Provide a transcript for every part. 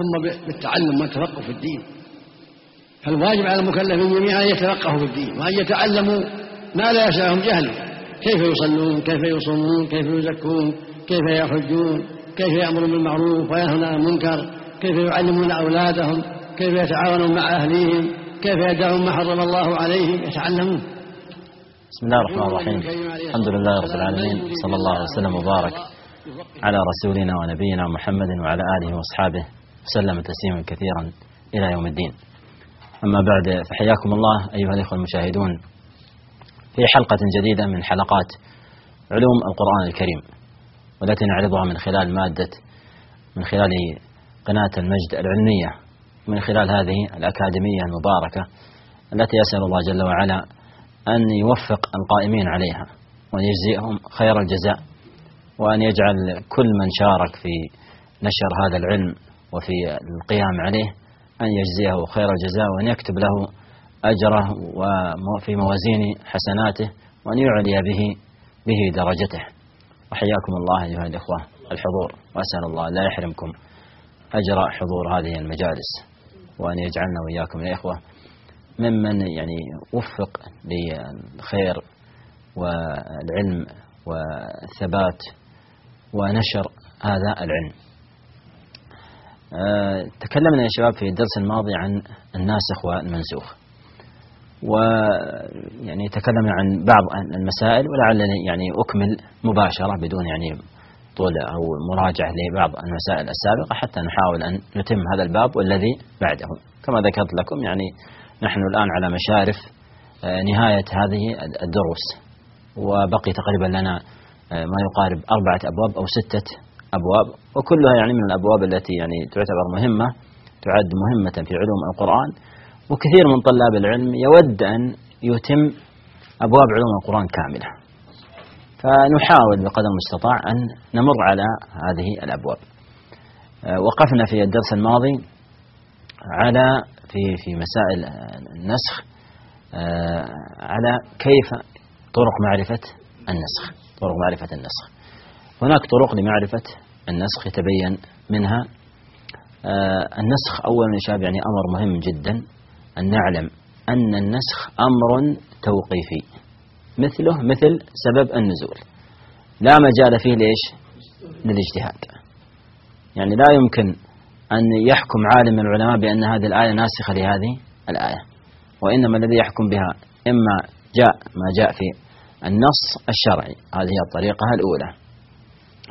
ثم بالتعلم والتفقه في الدين. فالواجب على المكلفين جميعا أن يتفقهوا في الدين وأن يتعلموا ما لا يسعهم جهله كيف يصلون؟ كيف يصومون؟ كيف يزكون؟ كيف يحجون؟ كيف يأمرون بالمعروف وينهون عن المنكر؟ كيف يعلمون أولادهم؟ كيف يتعاونون مع أهليهم؟ كيف يدعون ما حرم الله عليهم؟ يتعلمون. بسم الله الرحمن الرحيم. الحمد لله رب العالمين. صلى الله وسلم وبارك على رسولنا ونبينا محمد وعلى آله وأصحابه. وسلم تسليما كثيرا إلى يوم الدين. أما بعد فحياكم الله أيها الإخوة المشاهدون. في حلقة جديدة من حلقات علوم القرآن الكريم والتي نعرضها من خلال مادة من خلال قناة المجد العلمية من خلال هذه الأكاديمية المباركة التي أسأل الله جل وعلا أن يوفق القائمين عليها وأن يجزيهم خير الجزاء وأن يجعل كل من شارك في نشر هذا العلم وفي القيام عليه أن يجزيه خير الجزاء وأن يكتب له أجره وفي موازين حسناته وأن يعلي به به درجته. وحياكم الله أيها الإخوة. الحضور. وأسأل الله لا يحرمكم أجر حضور هذه المجالس. وأن يجعلنا وإياكم يا إخوة ممن يعني وفق للخير والعلم والثبات ونشر هذا العلم. تكلمنا يا شباب في الدرس الماضي عن الناسخ والمنسوخ. ويعني تكلمنا عن بعض المسائل ولعلني يعني أكمل مباشرة بدون يعني طول أو مراجعة لبعض المسائل السابقة حتى نحاول أن نتم هذا الباب والذي بعده. كما ذكرت لكم يعني نحن الآن على مشارف آه، نهاية هذه الدروس. وبقي تقريبا لنا آه، ما يقارب أربعة أبواب أو ستة أبواب وكلها يعني من الأبواب التي يعني تعتبر مهمة تعد مهمة في علوم القرآن. وكثير من طلاب العلم يود أن يتم أبواب علوم القرآن كاملة. فنحاول بقدر المستطاع أن نمر على هذه الأبواب. آه، وقفنا في الدرس الماضي على في في مسائل النسخ آه، على كيف طرق معرفة النسخ طرق معرفة النسخ. هناك طرق لمعرفة النسخ يتبين منها آه، النسخ أولا شاب يعني أمر مهم جدا أن نعلم أن النسخ أمر توقيفي مثله مثل سبب النزول. لا مجال فيه ليش للاجتهاد. يعني لا يمكن أن يحكم عالم من العلماء بأن هذه الآية ناسخة لهذه الآية وإنما الذي يحكم بها إما جاء ما جاء في النص الشرعي. هذه الطريقة الأولى.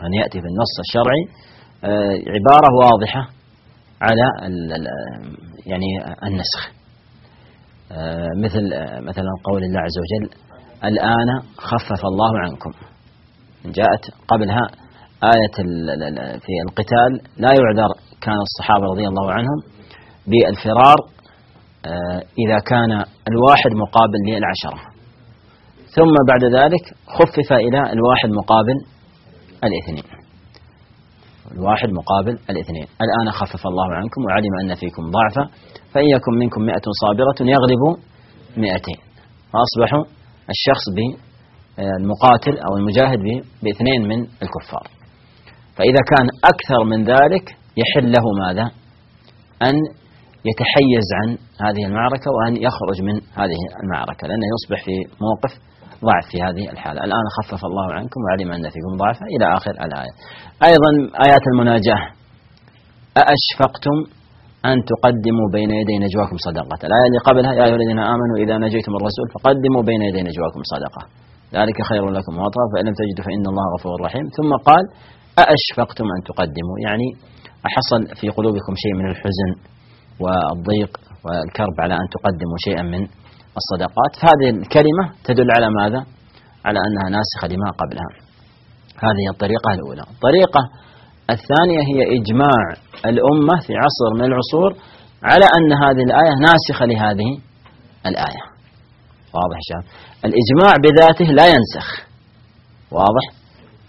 أن يأتي في النص الشرعي آه، عبارة واضحة على يعني النسخ. آه، مثل آه، مثلا قول الله عز وجل الآن خفف الله عنكم. جاءت قبلها آية في القتال لا يعذر كان الصحابة رضي الله عنهم بالفرار إذا كان الواحد مقابل للعشرة. ثم بعد ذلك خفف إلى الواحد مقابل الاثنين. الواحد مقابل الاثنين. الآن خفف الله عنكم وعلم أن فيكم ضعفا فإن يكن منكم مئة صابرة يغلب مئتين. فأصبحوا الشخص بالمقاتل أو المجاهد باثنين من الكفار. فإذا كان أكثر من ذلك يحل له ماذا؟ أن يتحيز عن هذه المعركة وأن يخرج من هذه المعركة لأنه يصبح في موقف ضعف في هذه الحالة. الآن خفف الله عنكم وعلم أن فيكم ضعفا. إلى آخر الآية. أيضا آيات المناجاة. أأشفقتم أن تقدموا بين يدي نجواكم صدقة. الآية اللي قبلها يا أيها الذين آمنوا إذا نجيتم الرسول فقدموا بين يدي نجواكم صدقة. ذلك خير لكم. وأطهر فإن لم تجدوا فإن الله غفور رحيم. ثم قال أأشفقتم أن تقدموا. يعني أحصل في قلوبكم شيء من الحزن والضيق والكرب على أن تقدموا شيئا من الصدقات. فهذه الكلمة تدل على ماذا؟ على أنها ناسخة لما قبلها. هذه الطريقة الأولى. الطريقة الثانية هي إجماع الأمة في عصر من العصور على أن هذه الآية ناسخة لهذه الآية. واضح شاب الإجماع بذاته لا ينسخ. واضح؟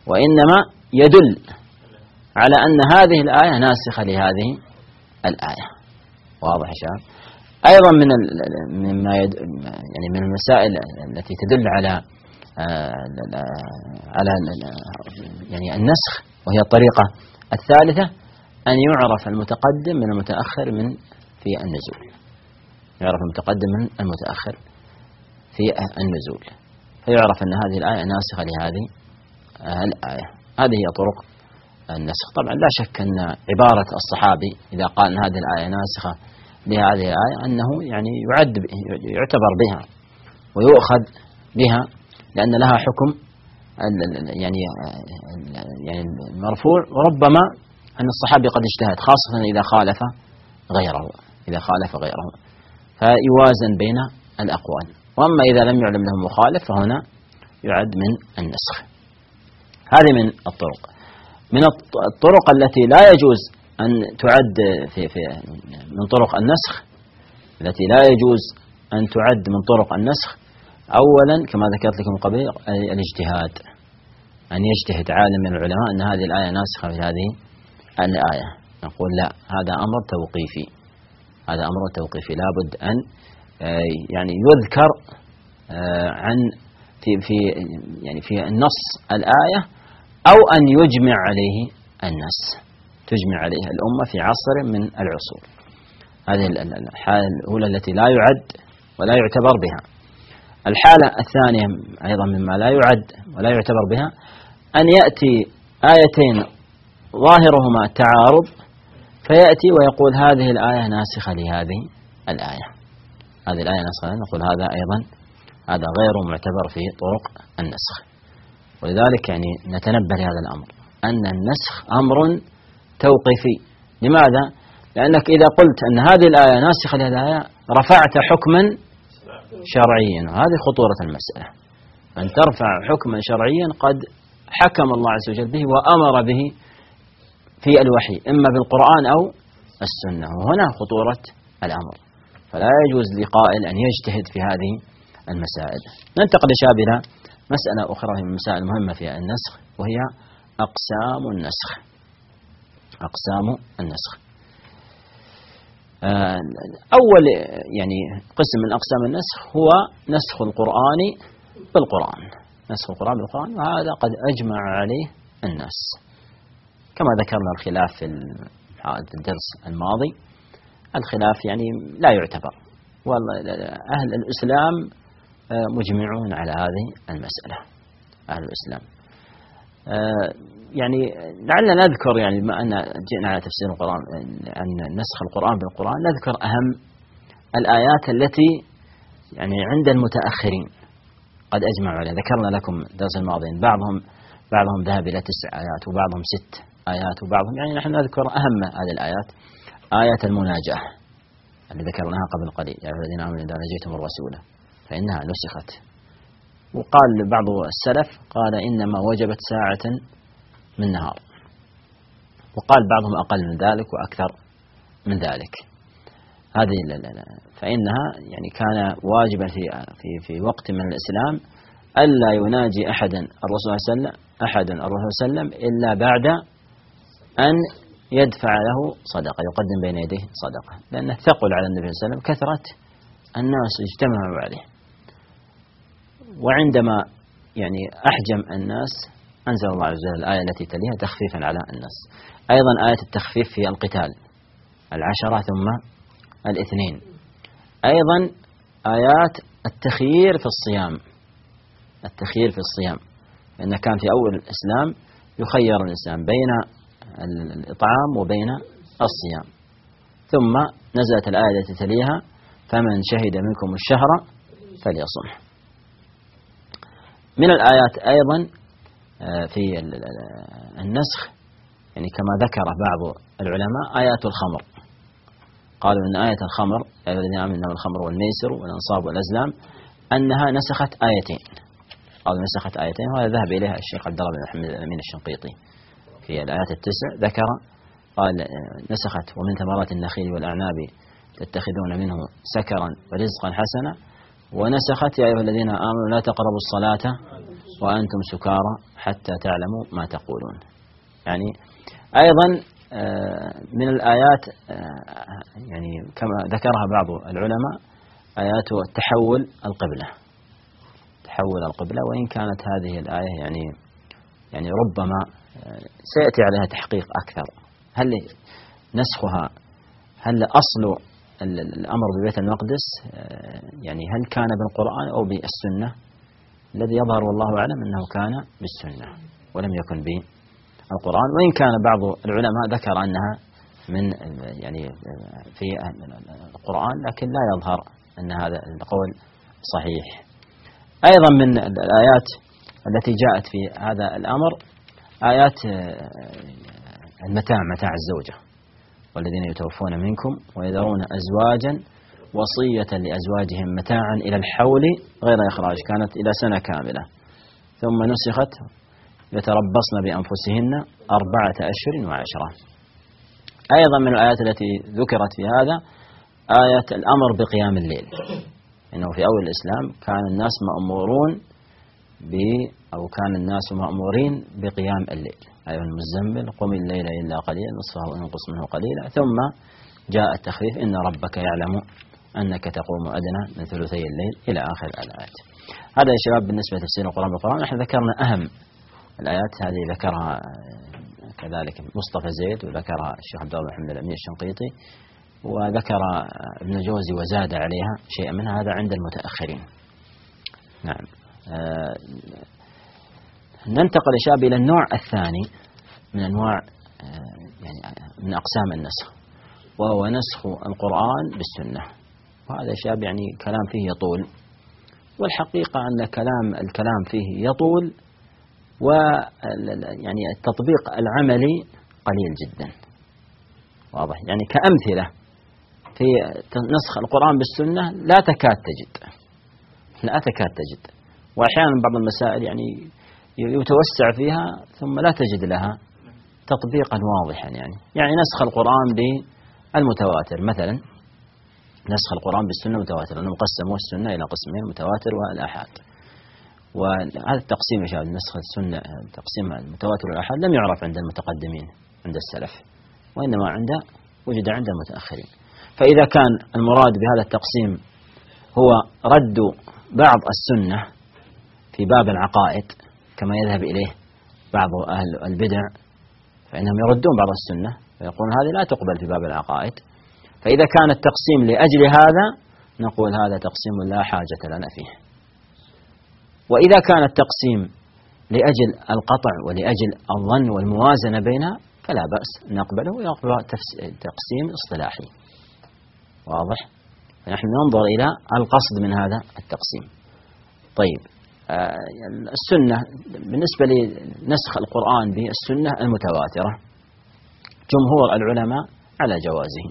وإنما يدل على أن هذه الآية ناسخة لهذه الآية. واضح شاب أيضا من مما يعني من المسائل التي تدل على آه، على يعني النسخ وهي الطريقة الثالثة أن يعرف المتقدم من المتأخر من في النزول. يعرف المتقدم من المتأخر في النزول. فيعرف أن هذه الآية ناسخة لهذه الآية. هذه هي طرق النسخ. طبعا لا شك أن عبارة الصحابي إذا قال أن هذه الآية ناسخة لهذه الآية أنه يعني يعد يعتبر بها ويؤخذ بها لأن لها حكم يعني يعني المرفوع. وربما أن الصحابي قد اجتهد خاصة إذا خالف غيره إذا خالف غيره فيوازن بين الأقوال. وأما إذا لم يعلم له مخالف فهنا يعد من النسخ. هذه من الطرق. من الطرق التي لا يجوز أن تعد في في من طرق النسخ التي لا يجوز أن تعد من طرق النسخ. أولا كما ذكرت لكم قبل الاجتهاد أن يجتهد عالم من العلماء أن هذه الآية ناسخة في هذه الآية. نقول لا هذا أمر توقيفي. هذا أمر توقيفي. لابد أن آه، يعني يذكر آه، عن في في يعني في النص الآية أو أن يجمع عليه الناس تجمع عليه الأمة في عصر من العصور. هذه الحالة الأولى التي لا يعد ولا يعتبر بها. الحالة الثانية أيضا مما لا يعد ولا يعتبر بها أن يأتي آيتين ظاهرهما تعارض فيأتي ويقول هذه الآية ناسخة لهذه الآية. هذه الآية ناسخة نقول هذا أيضا هذا غير معتبر في طرق النسخ. ولذلك يعني نتنبه لهذا الأمر أن النسخ أمر توقيفي لماذا؟ لأنك إذا قلت أن هذه الآية ناسخة لهذه الآية رفعت حكما شرعيا. وهذه خطورة المسألة. أن ترفع حكما شرعيا قد حكم الله عز وجل به وأمر به في الوحي إما بالقرآن أو السنة. وهنا خطورة الأمر. فلا يجوز لقائل أن يجتهد في هذه المسائل. ننتقل شابنا مسألة أخرى من المسائل المهمة في النسخ وهي أقسام النسخ. أقسام النسخ. آه، أول يعني قسم من أقسام النسخ هو نسخ القرآن بالقرآن. نسخ القرآن بالقرآن وهذا قد أجمع عليه الناس. كما ذكرنا الخلاف في الدرس الماضي. الخلاف يعني لا يعتبر. والله أهل الإسلام آه، مجمعون على هذه المسألة. أهل الإسلام. يعني لعلنا نذكر يعني بما أن جئنا على تفسير القرآن أن نسخ القرآن بالقرآن نذكر أهم الآيات التي يعني عند المتأخرين قد أجمعوا عليها. ذكرنا لكم درس الماضي بعضهم بعضهم ذهب إلى تسع آيات وبعضهم ست آيات وبعضهم يعني نحن نذكر أهم هذه الآيات آية المناجاة اللي ذكرناها قبل قليل. يا أيها الذين آمنوا إذا نجيتم الرسول فإنها نسخت وقال بعض السلف قال إنما وجبت ساعة من نهار. وقال بعضهم أقل من ذلك وأكثر من ذلك. هذه فإنها يعني كان واجبا في في في وقت من الإسلام ألا يناجي أحدا الرسول صلى الله عليه وسلم أحدا الرسول صلى الله عليه وسلم إلا بعد أن يدفع له صدقة يقدم بين يديه صدقة. لأنه ثقل على النبي صلى الله عليه وسلم كثرة الناس اجتمعوا عليه. وعندما يعني أحجم الناس أنزل الله عز وجل الآية التي تليها تخفيفا على الناس. أيضا آية التخفيف في القتال العشرة ثم الاثنين. أيضا آيات التخيير في الصيام التخيير في الصيام. لأن كان في أول الإسلام يخير الإنسان بين الإطعام وبين الصيام. ثم نزلت الآية التي تليها فمن شهد منكم الشهر فليصمه من الآيات أيضا آه، في النسخ يعني كما ذكر بعض العلماء آيات الخمر. قالوا أن آية الخمر الذين آمنوا إنما الخمر والميسر والأنصاب والأزلام أنها نسخت آيتين. قالوا نسخت آيتين وهذا ذهب إليها الشيخ عبد الله بن محمد الأمين الشنقيطي في الآيات التسع. ذكر قال آه، نسخت ومن ثمرات النخيل والأعناب تتخذون منه سكرا ورزقا حسنا. ونسخت يا أيها الذين آمنوا لا تقربوا الصلاة وأنتم سكارى حتى تعلموا ما تقولون. يعني أيضا آه، من الآيات آه، يعني كما ذكرها بعض العلماء آيات تحول القبلة. تحول القبلة وإن كانت هذه الآية يعني يعني ربما آه، سيأتي عليها تحقيق أكثر. هل نسخها هل أصل الأمر ببيت المقدس آه، يعني هل كان بالقرآن أو بالسنة؟ الذي يظهر والله أعلم أنه كان بالسنة ولم يكن بالقرآن. وإن كان بعض العلماء ذكر أنها من يعني في القرآن لكن لا يظهر أن هذا القول صحيح. أيضا من الآيات التي جاءت في هذا الأمر آيات آه، المتاع متاع الزوجة. والذين يتوفون منكم ويذرون أزواجا وصية لأزواجهم متاعا إلى الحول غير إخراج كانت إلى سنة كاملة. ثم نسخت يتربصن بأنفسهن أربعة أشهر وعشرة. أيضا من الآيات التي ذكرت في هذا آية الأمر بقيام الليل. إنه في أول الإسلام كان الناس مأمورون ب أو كان الناس مأمورين بقيام الليل. أيها المزمل قم الليل إلا قليلا نصفه وانقص منه قليلا. ثم جاء التخفيف إن ربك يعلم أنك تقوم أدنى من ثلثي الليل إلى آخر الآيات. هذا يا شباب بالنسبة لتفسير القرآن بالقرآن. نحن ذكرنا أهم الآيات هذه ذكرها كذلك مصطفى زيد وذكرها الشيخ عبد الله محمد الأمين الشنقيطي وذكر ابن الجوزي وزاد عليها شيئا منها هذا عند المتأخرين. نعم. آه، ننتقل شاب إلى النوع الثاني من أنواع آه، يعني من أقسام النسخ وهو نسخ القرآن بالسنة. وهذا شاب يعني كلام فيه يطول والحقيقة أن كلام الكلام فيه يطول و يعني التطبيق العملي قليل جدا. واضح؟ يعني كأمثلة في نسخ القرآن بالسنة لا تكاد تجد لا تكاد تجد. وأحيانا بعض المسائل يعني يتوسع فيها ثم لا تجد لها تطبيقا واضحا يعني. يعني نسخ القرآن بالمتواتر مثلا. نسخ القرآن بالسنة متواتر لأنه مقسم السنة إلى قسمين المتواتر والآحاد. وهذا التقسيم يا نسخ السنة تقسيم المتواتر والآحاد لم يعرف عند المتقدمين عند السلف. وإنما عند وجد عند المتأخرين. فإذا كان المراد بهذا التقسيم هو رد بعض السنة في باب العقائد كما يذهب إليه بعض أهل البدع فإنهم يردون بعض السنة ويقولون هذه لا تقبل في باب العقائد. فإذا كان التقسيم لأجل هذا نقول هذا تقسيم لا حاجة لنا فيه. وإذا كان التقسيم لأجل القطع ولأجل الظن والموازنة بينها فلا بأس نقبله ويقبل تقسيم اصطلاحي. واضح؟ فنحن ننظر إلى القصد من هذا التقسيم. طيب. السنة بالنسبة لنسخ القرآن بالسنة المتواترة جمهور العلماء على جوازه.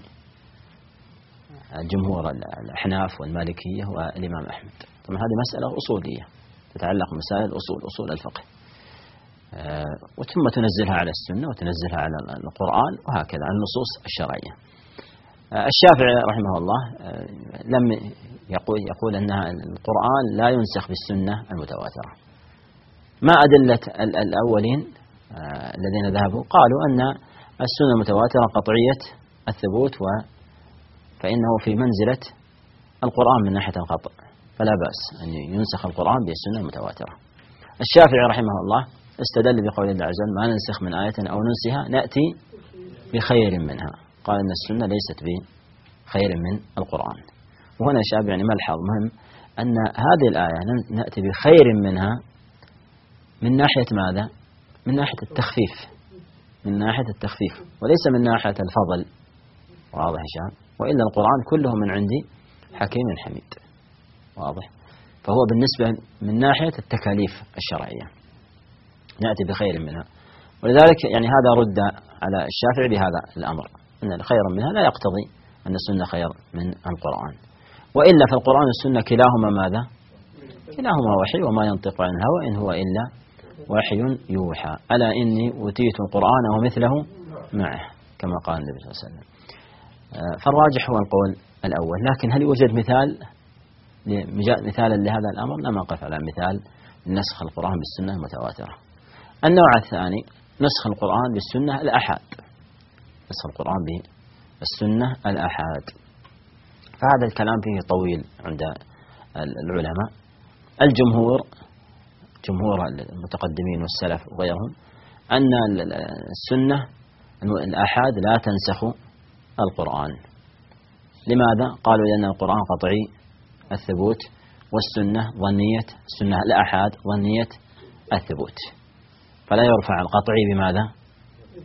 جمهور الأحناف والمالكية والإمام أحمد. طبعا هذه مسألة أصولية تتعلق بمسائل الأصول أصول الفقه. آه، وثم تنزلها على السنة وتنزلها على القرآن وهكذا على النصوص الشرعية. آه، الشافعي رحمه الله لم يقول يقول أن القرآن لا ينسخ بالسنة المتواترة. ما أدلة الأولين آه، الذين ذهبوا قالوا أن السنة المتواترة قطعية الثبوت و فإنه في منزلة القرآن من ناحية القطع فلا بأس أن ينسخ القرآن بالسنة المتواترة. الشافعي رحمه الله استدل بقول الله عز وجل ما ننسخ من آية أو ننسها نأتي بخير منها. قال أن السنة ليست بخير من القرآن. وهنا شاب يعني ملحظ مهم أن هذه الآية نأتي بخير منها من ناحية ماذا؟ من ناحية التخفيف. من ناحية التخفيف. وليس من ناحية الفضل. واضح شاب وإلا القرآن كله من عندي حكيم حميد. واضح؟ فهو بالنسبة من ناحية التكاليف الشرعية. نأتي بخير منها. ولذلك يعني هذا رد على الشافعي بهذا الأمر أن خيرا منها لا يقتضي أن السنة خير من القرآن. وإلا في القرآن والسنة كلاهما ماذا؟ كلاهما وحي وما ينطق عن الهوى إن هو إلا وحي يوحى. ألا إني أوتيت القرآن ومثله معه كما قال النبي صلى الله عليه وسلم. آه، فالراجح هو القول الأول. لكن هل يوجد مثال مثالا لهذا الأمر؟ لم أقف على مثال نسخ القرآن بالسنة المتواترة النوع الثاني نسخ القرآن بالسنة الأحاد. نسخ القرآن بالسنة الأحاد. فهذا الكلام فيه طويل عند العلماء الجمهور جمهور المتقدمين والسلف وغيرهم أن السنة الآحاد لا تنسخ القرآن لماذا؟ قالوا لأن القرآن قطعي الثبوت والسنة ظنية السنة الآحاد ظنية الثبوت فلا يرفع القطعي بماذا؟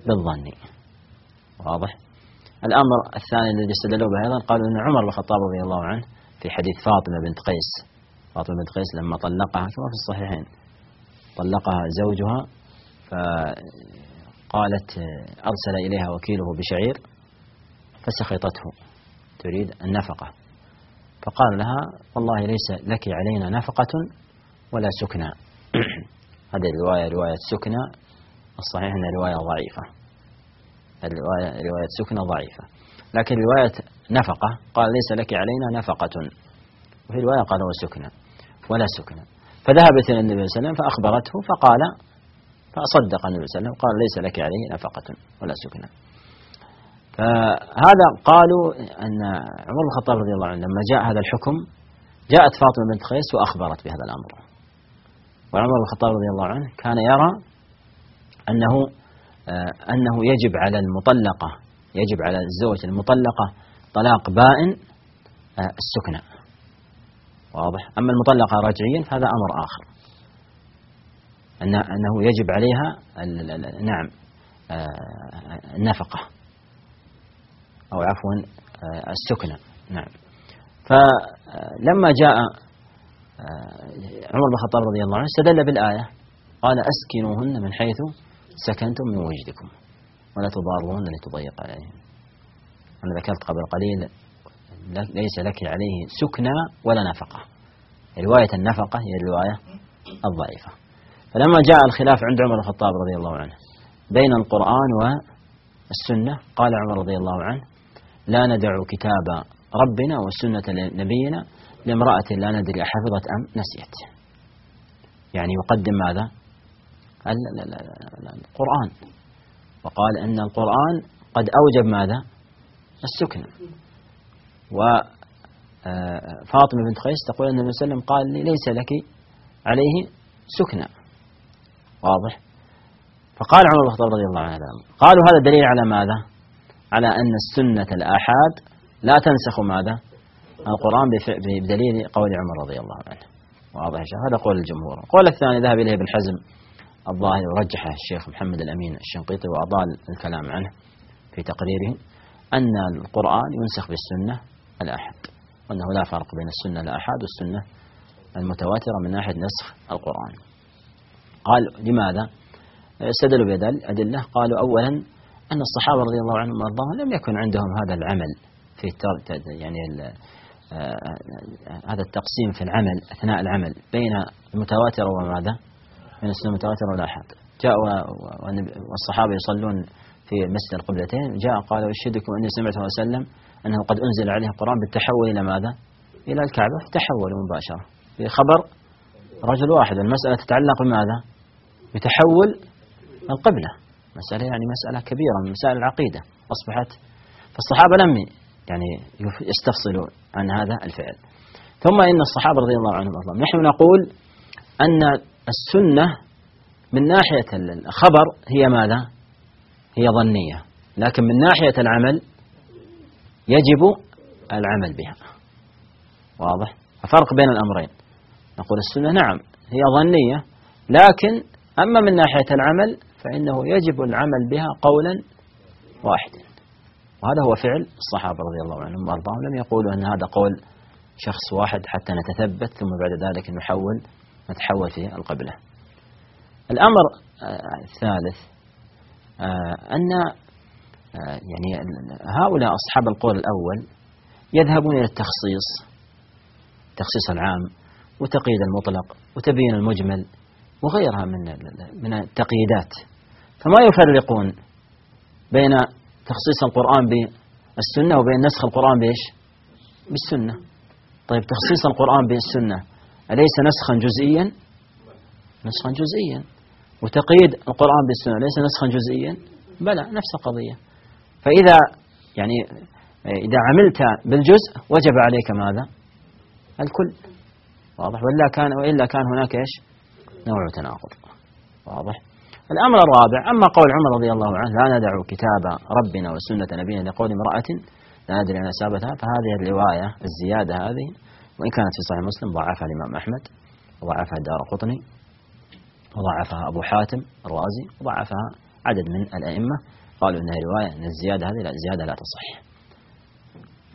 بالظني واضح؟ الأمر الثاني الذي استدلوا به أيضا قالوا أن عمر بن الخطاب رضي الله عنه في حديث فاطمة بنت قيس. فاطمة بنت قيس لما طلقها كما في الصحيحين. طلقها زوجها فقالت أرسل إليها وكيله بشعير فسخطته. تريد النفقة. فقال لها والله ليس لك علينا نفقة ولا سكنى هذه الرواية رواية سكنى الصحيح أنها رواية ضعيفة. الرواية رواية سكنى ضعيفة. لكن رواية نفقة قال ليس لك علينا نفقة. وفي رواية قال وسكنى ولا سكنى فذهبت إلى النبي صلى الله عليه وسلم فأخبرته فقال فصدق النبي صلى الله عليه وسلم قال ليس لك عليه نفقة ولا سكنى فهذا قالوا أن عمر بن الخطاب رضي الله عنه لما جاء هذا الحكم جاءت فاطمة بنت قيس وأخبرت بهذا الأمر. وعمر بن الخطاب رضي الله عنه كان يرى أنه أنه يجب على المطلقة يجب على الزوج المطلقة طلاق بائن آه، السكنى. واضح؟ أما المطلقة رجعيا فهذا أمر آخر. أنه يجب عليها نعم آه، النفقة. أو عفوا آه، السكنى. نعم. فلما جاء آه، عمر بن الخطاب رضي الله عنه استدل بالآية قال أسكنوهن من حيث سكنتم من وجدكم. ولا تضاروهن لتضيق عليهن أنا ذكرت قبل قليل ليس لك عليه سكنى ولا نفقة. رواية النفقة هي الرواية الضعيفة. فلما جاء الخلاف عند عمر الخطاب رضي الله عنه بين القرآن والسنة قال عمر رضي الله عنه لا ندع كتاب ربنا وسنة نبينا لامرأة لا ندري أحفظت أم نسيت. يعني يقدم ماذا؟ القرآن. وقال أن القرآن قد أوجب ماذا؟ السكنة وفاطمة بنت قيس تقول أن النبي صلى الله عليه وسلم قال لي ليس لك عليه سكنة واضح. فقال عمر بن الخطاب رضي الله عنه قالوا هذا دليل على ماذا؟ على أن السنة الآحاد لا تنسخ ماذا؟ القرآن بدليل قول عمر رضي الله عنه. واضح. هذا قول الجمهور. القول الثاني ذهب إليه ابن حزم الظاهر ورجحه الشيخ محمد الأمين الشنقيطي وأضال الكلام عنه في تقريره أن القرآن ينسخ بالسنة الآحاد وأنه لا فرق بين السنة الآحاد والسنة المتواترة من ناحية نسخ القرآن. قال لماذا؟ استدلوا بأدلة قالوا أولا أن الصحابة رضي الله عنهم وأرضاهم لم يكن عندهم هذا العمل في يعني آه، هذا التقسيم في العمل أثناء العمل بين المتواتر وماذا؟ بين السنة المتواتر والآحاد جاء والصحابة يصلون في مسجد القبلتين جاء قال أشهدكم أني سمعت الله وسلم أنه قد أنزل عليه القرآن بالتحول إلى ماذا؟ إلى الكعبة فتحولوا مباشرة. في خبر رجل واحد المسألة تتعلق بماذا؟ بتحول القبلة. مسألة يعني مسألة كبيرة من مسائل العقيدة. أصبحت فالصحابة لم يعني يستفصلوا عن هذا الفعل. ثم إن الصحابة رضي الله عنهم أرضاهم نحن نقول أن السنة من ناحية الخبر هي ماذا؟ هي ظنية. لكن من ناحية العمل يجب العمل بها. واضح؟ الفرق بين الأمرين. نقول السنة نعم هي ظنية. لكن أما من ناحية العمل فإنه يجب العمل بها قولا واحدا. وهذا هو فعل الصحابة رضي الله عنهم وأرضاهم. لم يقولوا أن هذا قول شخص واحد حتى نتثبت ثم بعد ذلك نحول نتحول في القبلة. الأمر آه، الثالث آه، أن آه، يعني هؤلاء أصحاب القول الأول يذهبون إلى التخصيص التخصيص العام وتقييد المطلق وتبيين المجمل وغيرها من من التقييدات. فما يفرقون بين تخصيص القرآن بالسنة وبين نسخ القرآن بإيش؟ بالسنة. طيب تخصيص القرآن بالسنة أليس نسخا جزئيا؟ نسخا جزئيا. وتقييد القرآن بالسنة أليس نسخا جزئيا؟ بلى نفس القضية. فإذا يعني إذا عملت بالجزء وجب عليك ماذا؟ الكل. واضح؟ ولا كان وإلا كان هناك إيش؟ نوع تناقض. واضح؟ الأمر الرابع أما قول عمر رضي الله عنه لا ندع كتاب ربنا وسنة نبينا لقول امرأة لا ندري أن أسابتها فهذه الرواية الزيادة هذه وإن كانت في صحيح مسلم ضعفها الإمام أحمد وضعفها الدار قطني وضعفها أبو حاتم الرازي وضعفها عدد من الأئمة. قالوا إنها رواية أن الزيادة هذه لا زيادة لا تصح.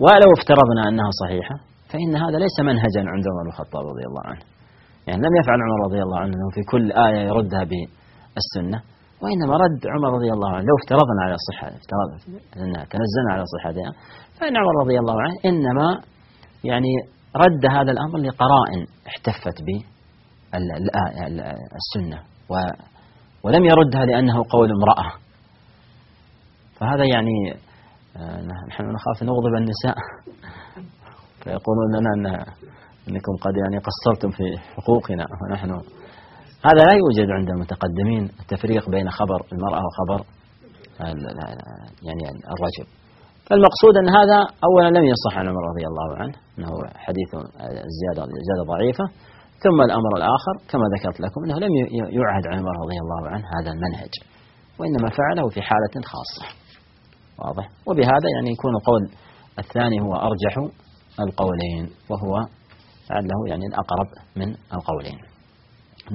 ولو افترضنا أنها صحيحة فإن هذا ليس منهجا عند عمر الخطاب رضي الله عنه. يعني لم يفعل عمر رضي الله عنه في كل آية يردها بالسنة. وإنما رد عمر رضي الله عنه لو افترضنا على صحة افترضنا تنزلنا على صحتها فإن عمر رضي الله عنه إنما يعني رد هذا الأمر لقرائن احتفت به السنة ولم يردها لأنه قول امرأة. فهذا يعني آه، نحن نخاف نغضب النساء. فيقولون لنا أن أنكم قد يعني قصرتم في حقوقنا. ونحن هذا لا يوجد عند المتقدمين التفريق بين خبر المرأة وخبر يعني الرجل. فالمقصود أن هذا أولا لم يصح عن عمر رضي الله عنه أنه حديث زيادة, زيادة ضعيفة. ثم الأمر الآخر كما ذكرت لكم أنه لم يعهد عن عمر رضي الله عنه هذا المنهج وإنما فعله في حالة خاصة. واضح؟ وبهذا يعني يكون قول الثاني هو أرجح القولين وهو لعله يعني الأقرب من القولين.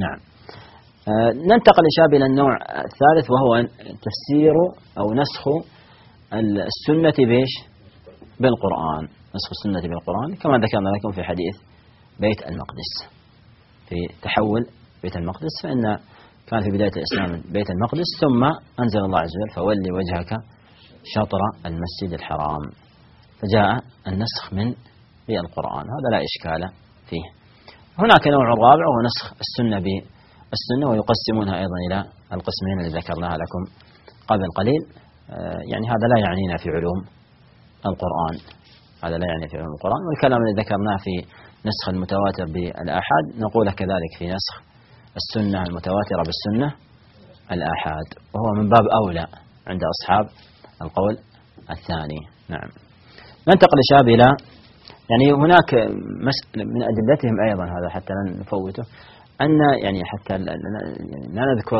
نعم. آه ننتقل إن إلى النوع الثالث وهو تفسير أو نسخ السنة بيش بالقرآن نسخ السنة بالقرآن كما ذكرنا لكم في حديث بيت المقدس. في تحول بيت المقدس فإن كان في بداية الإسلام بيت المقدس ثم أنزل الله عز وجل فولي وجهك شطر المسجد الحرام فجاء النسخ من بالقرآن هذا لا إشكال فيه. هناك نوع رابع وهو نسخ السنة بالسنة ويقسمونها أيضا إلى القسمين اللي ذكرناها لكم قبل قليل. يعني هذا لا يعنينا في علوم القرآن. هذا لا يعني في علوم القرآن. والكلام الذي ذكرناه في نسخ المتواتر بالآحاد نقول كذلك في نسخ السنة المتواترة بالسنة الآحاد وهو من باب أولى عند أصحاب القول الثاني. نعم. ننتقل شاب إلى يعني هناك من أدلتهم أيضا هذا حتى لا نفوته أن يعني حتى لا نذكر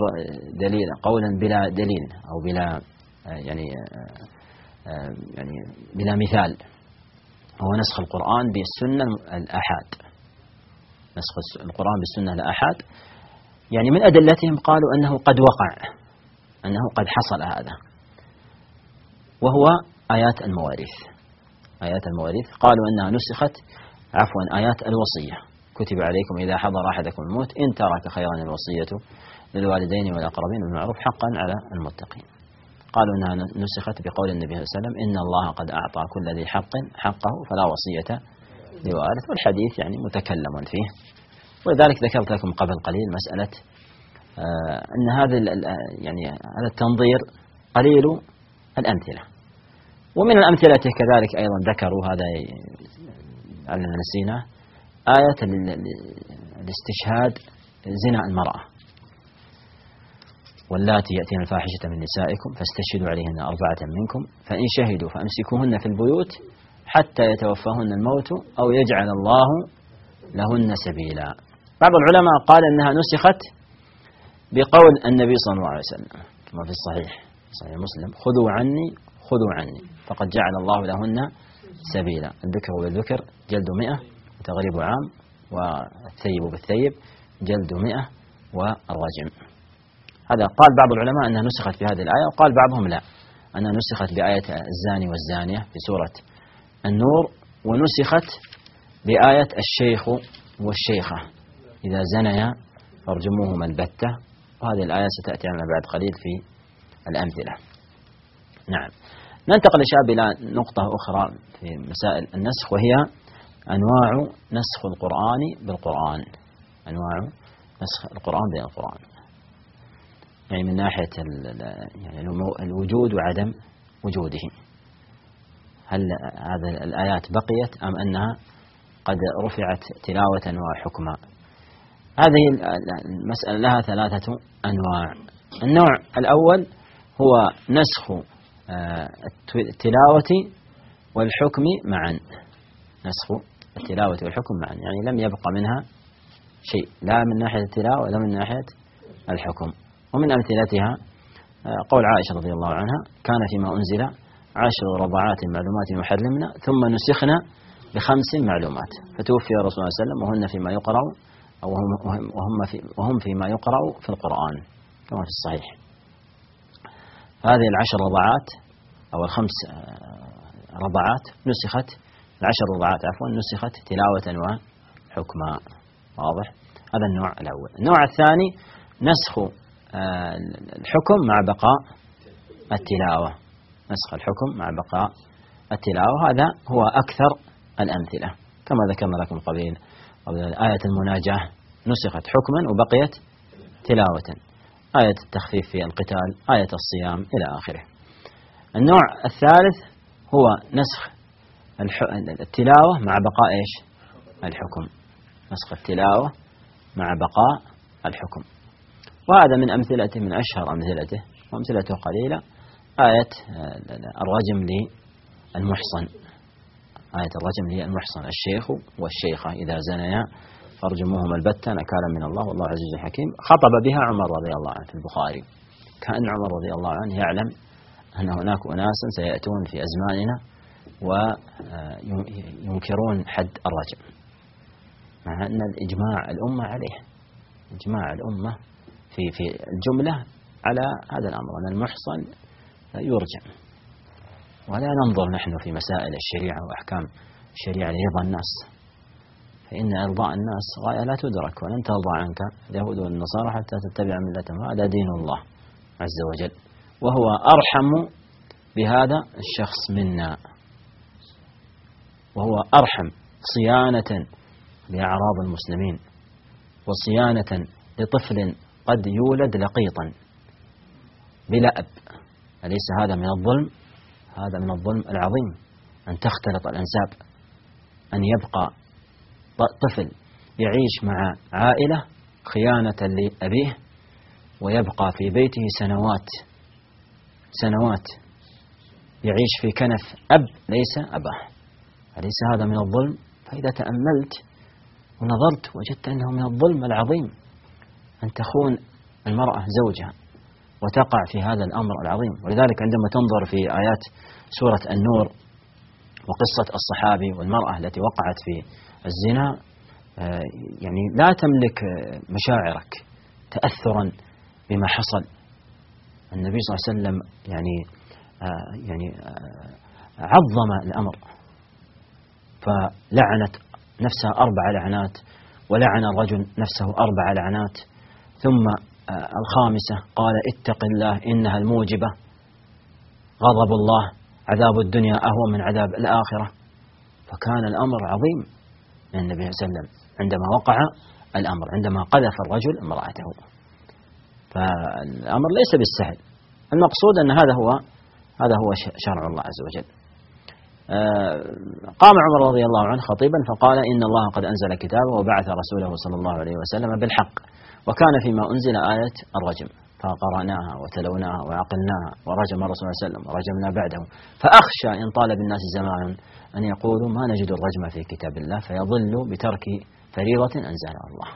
دليل قولا بلا دليل أو بلا يعني يعني بلا مثال. هو نسخ القرآن بالسنة الآحاد. نسخ القرآن بالسنة الآحاد. يعني من أدلتهم قالوا أنه قد وقع أنه قد حصل هذا. وهو آيات المواريث. آيات المواريث. قالوا أنها نسخت عفوا آيات الوصية. كتب عليكم إذا حضر أحدكم الموت إن ترك خيرا الوصية للوالدين والأقربين بالمعروف حقا على المتقين. قالوا أنها نسخت بقول النبي صلى الله عليه وسلم إن الله قد أعطى كل ذي حق حقه فلا وصية لوارث والحديث يعني متكلم فيه. ولذلك ذكرت لكم قبل قليل مسألة آه أن هذا يعني هذا التنظير قليل الأمثلة. ومن الأمثلة كذلك أيضا ذكروا هذا أننا نسيناه آية الاستشهاد زنا المرأة. واللاتي يأتين الفاحشة من نسائكم فاستشهدوا عليهن أربعة منكم فإن شهدوا فأمسكوهن في البيوت حتى يتوفاهن الموت أو يجعل الله لهن سبيلا. بعض العلماء قال أنها نسخت بقول النبي صلى الله عليه وسلم كما في الصحيح صحيح مسلم خذوا عني خذوا عني فقد جعل الله لهن سبيلا. الذكر بالذكر جلد مئة وتغريب عام والثيب بالثيب جلد مئة والرجم. هذا قال بعض العلماء أنها نسخت في هذه الآية وقال بعضهم لا أنها نسخت بآية الزاني والزانية في سورة النور ونسخت بآية الشيخ والشيخة. إذا زنيا فارجموهما البتة وهذه الآية ستأتي لنا بعد قليل في الأمثلة. نعم. ننتقل شاب إلى نقطة أخرى في مسائل النسخ وهي أنواع نسخ القرآن بالقرآن. أنواع نسخ القرآن بالقرآن يعني من ناحية يعني الوجود وعدم وجوده هل هذه الآيات بقيت أم أنها قد رفعت تلاوة وحكما؟ هذه المسألة لها ثلاثة أنواع. النوع الأول هو نسخ آه، التلاوة والحكم معا. نسخ التلاوة والحكم معا. يعني لم يبقى منها شيء. لا من ناحية التلاوة ولا من ناحية الحكم. ومن أمثلتها آه، قول عائشة رضي الله عنها كان فيما أنزل عشر رضعات معلومات يحرمنا ثم نسخنا بخمس معلومات. فتوفي رسول الله صلى الله عليه وسلم وهن فيما يقرأ أو وهم, في وهم فيما يقرأ في القرآن. كما في الصحيح. هذه العشر رضعات أو الخمس آه، رضعات نسخت العشر رضعات عفوا نسخت تلاوة وحكما. واضح؟ هذا النوع الأول. النوع الثاني نسخ الحكم مع بقاء التلاوة. نسخ الحكم مع بقاء التلاوة. هذا هو أكثر الأمثلة. كما ذكرنا لكم قبيل آية المناجاة نسخت حكما وبقيت تلاوة. آية التخفيف في القتال آية الصيام إلى آخره. النوع الثالث هو نسخ التلاوة مع بقاء إيش؟ الحكم. نسخ التلاوة مع بقاء الحكم. وهذا من أمثلته من أشهر أمثلته وأمثلته قليلة. آية الرجم للمحصن. آية الرجم للمحصن. الشيخ والشيخة إذا زنيا فارجموهما البتة نكالا من الله والله عزيز حكيم. خطب بها عمر رضي الله عنه في البخاري. كأن عمر رضي الله عنه يعلم أن هناك أناسا سيأتون في أزماننا وينكرون حد الرجم. مع أن الإجماع الأمة عليه. إجماع الأمة في في الجملة على هذا الأمر أن المحصن يرجم ولا ننظر نحن في مسائل الشريعة وأحكام الشريعة لرضا الناس. فإن إرضاء الناس غاية لا تدرك ولن ترضى عنك اليهود والنصارى حتى تتبع ملتهم هذا دين الله عز وجل. وهو أرحم بهذا الشخص منا. وهو أرحم صيانة لأعراض المسلمين وصيانة لطفل قد يولد لقيطا. بلا أب. أليس هذا من الظلم؟ هذا من الظلم العظيم أن تختلط الأنساب أن يبقى طفل يعيش مع عائلة خيانة لأبيه ويبقى في بيته سنوات سنوات يعيش في كنف أب ليس أباه أليس هذا من الظلم؟ فإذا تأملت ونظرت وجدت أنه من الظلم العظيم. أن تخون المرأة زوجها وتقع في هذا الأمر العظيم. ولذلك عندما تنظر في آيات سورة النور وقصة الصحابي والمرأة التي وقعت في الزنا آه، يعني لا تملك مشاعرك تأثرا بما حصل. النبي صلى الله عليه وسلم يعني آه، يعني آه، عظم الأمر. فلعنت نفسها أربع لعنات ولعن الرجل نفسه أربع لعنات. ثم الخامسة قال اتق الله إنها الموجبة. غضب الله عذاب الدنيا أهون من عذاب الآخرة. فكان الأمر عظيم من النبي صلى الله عليه وسلم عندما وقع الأمر عندما قذف الرجل امرأته. فالأمر ليس بالسهل. المقصود أن هذا هو هذا هو شرع الله عز وجل. آه، قام عمر رضي الله عنه خطيبا فقال إن الله قد أنزل كتابه وبعث رسوله صلى الله عليه وسلم بالحق. وكان فيما أنزل آية الرجم فقرأناها وتلوناها وعقلناها ورجم الرسول صلى الله عليه وسلم ورجمنا بعده. فأخشى إن طال بالناس زمان أن يقولوا ما نجد الرجم في كتاب الله فيضل بترك فريضة أنزلها الله.